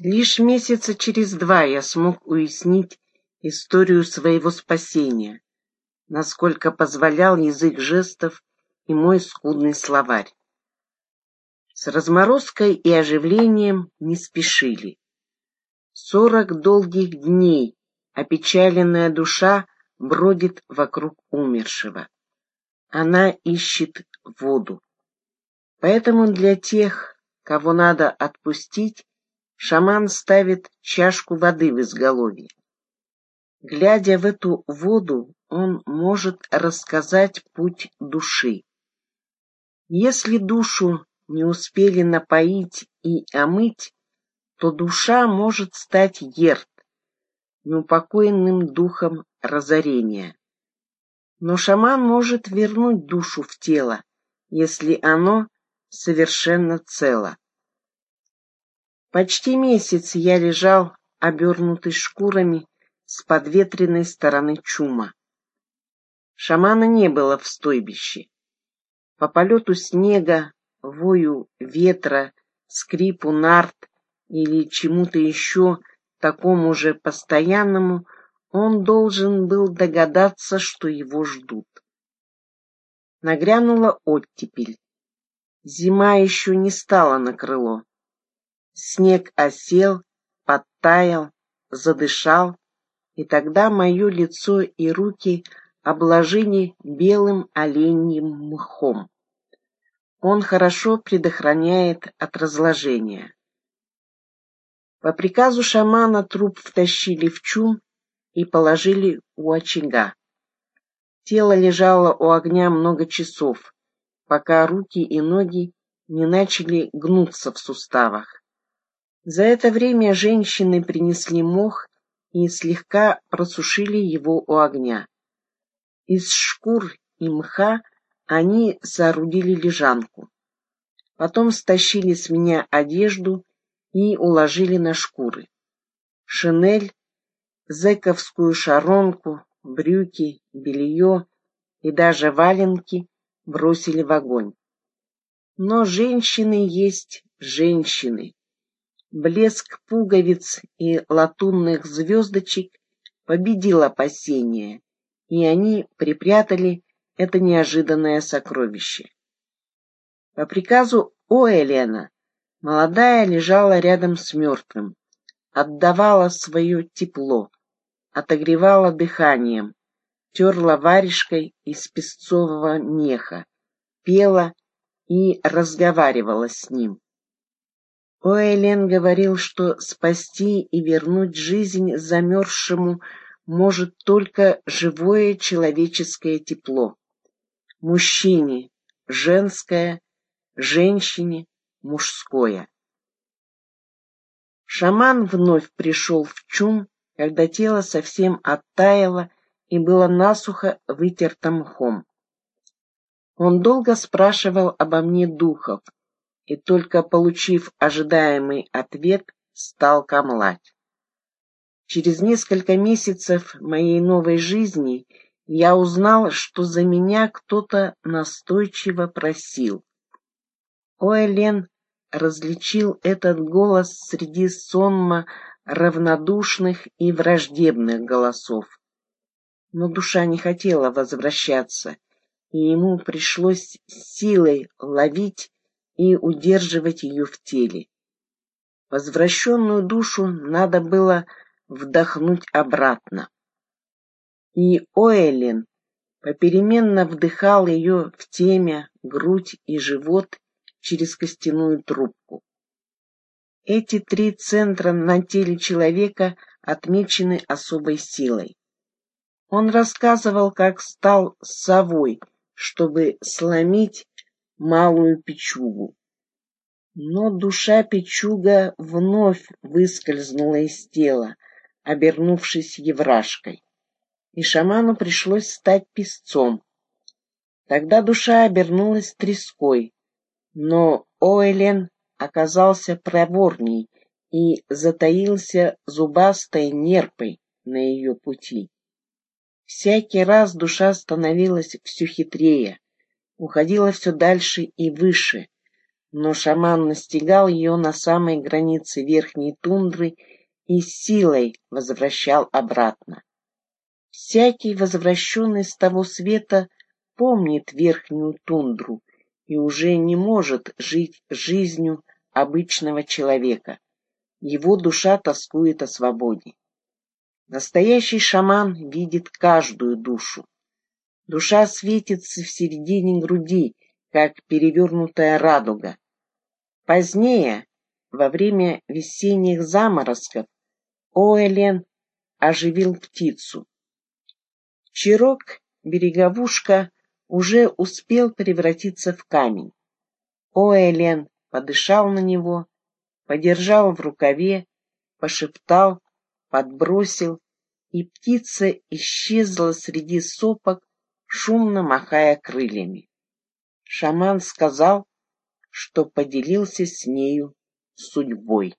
Лишь месяца через два я смог уяснить историю своего спасения, насколько позволял язык жестов и мой скудный словарь. С разморозкой и оживлением не спешили. Сорок долгих дней опечаленная душа бродит вокруг умершего. Она ищет воду. Поэтому для тех, кого надо отпустить, шаман ставит чашку воды в изголовье. Глядя в эту воду, он может рассказать путь души. Если душу не успели напоить и омыть, то душа может стать ерт, неупокоенным духом разорения. Но шаман может вернуть душу в тело, если оно совершенно цело. Почти месяц я лежал, обернутый шкурами, с подветренной стороны чума. Шамана не было в стойбище. По полету снега, вою ветра, скрипу нарт или чему-то еще такому же постоянному, он должен был догадаться, что его ждут. Нагрянула оттепель. Зима еще не стала на крыло. Снег осел, подтаял, задышал, и тогда мое лицо и руки обложили белым оленьим мхом. Он хорошо предохраняет от разложения. По приказу шамана труп втащили в чум и положили у очага. Тело лежало у огня много часов, пока руки и ноги не начали гнуться в суставах. За это время женщины принесли мох и слегка просушили его у огня. Из шкур и мха они соорудили лежанку. Потом стащили с меня одежду и уложили на шкуры. Шинель, зэковскую шаронку, брюки, белье и даже валенки бросили в огонь. Но женщины есть женщины. Блеск пуговиц и латунных звездочек победил опасения, и они припрятали это неожиданное сокровище. По приказу Оэлена молодая лежала рядом с мертвым, отдавала свое тепло, отогревала дыханием, терла варежкой из песцового меха, пела и разговаривала с ним. Оэлен говорил, что спасти и вернуть жизнь замерзшему может только живое человеческое тепло. Мужчине — женское, женщине — мужское. Шаман вновь пришел в чум, когда тело совсем оттаяло и было насухо вытерто мхом. Он долго спрашивал обо мне духов, и только получив ожидаемый ответ, стал камлать. Через несколько месяцев моей новой жизни я узнал, что за меня кто-то настойчиво просил. Оэлен различил этот голос среди сонма равнодушных и враждебных голосов. Но душа не хотела возвращаться, и ему пришлось силой ловить и удерживать ее в теле. Возвращенную душу надо было вдохнуть обратно. И Оэлен попеременно вдыхал ее в темя, грудь и живот через костяную трубку. Эти три центра на теле человека отмечены особой силой. Он рассказывал, как стал совой, чтобы сломить малую печугу. Но душа печуга вновь выскользнула из тела, обернувшись еврашкой, и шаману пришлось стать песцом. Тогда душа обернулась треской, но Оэлен оказался проворней и затаился зубастой нерпой на ее пути. Всякий раз душа становилась все хитрее, уходила все дальше и выше, но шаман настигал ее на самой границе верхней тундры и силой возвращал обратно. Всякий, возвращенный с того света, помнит верхнюю тундру и уже не может жить жизнью обычного человека. Его душа тоскует о свободе. Настоящий шаман видит каждую душу. Душа светится в середине груди, как перевернутая радуга. Позднее, во время весенних заморозков, Оэлен оживил птицу. Чирок, береговушка, уже успел превратиться в камень. Оэлен подышал на него, подержал в рукаве, пошептал, подбросил, и птица исчезла среди сопок, шумно махая крыльями. Шаман сказал, что поделился с нею судьбой.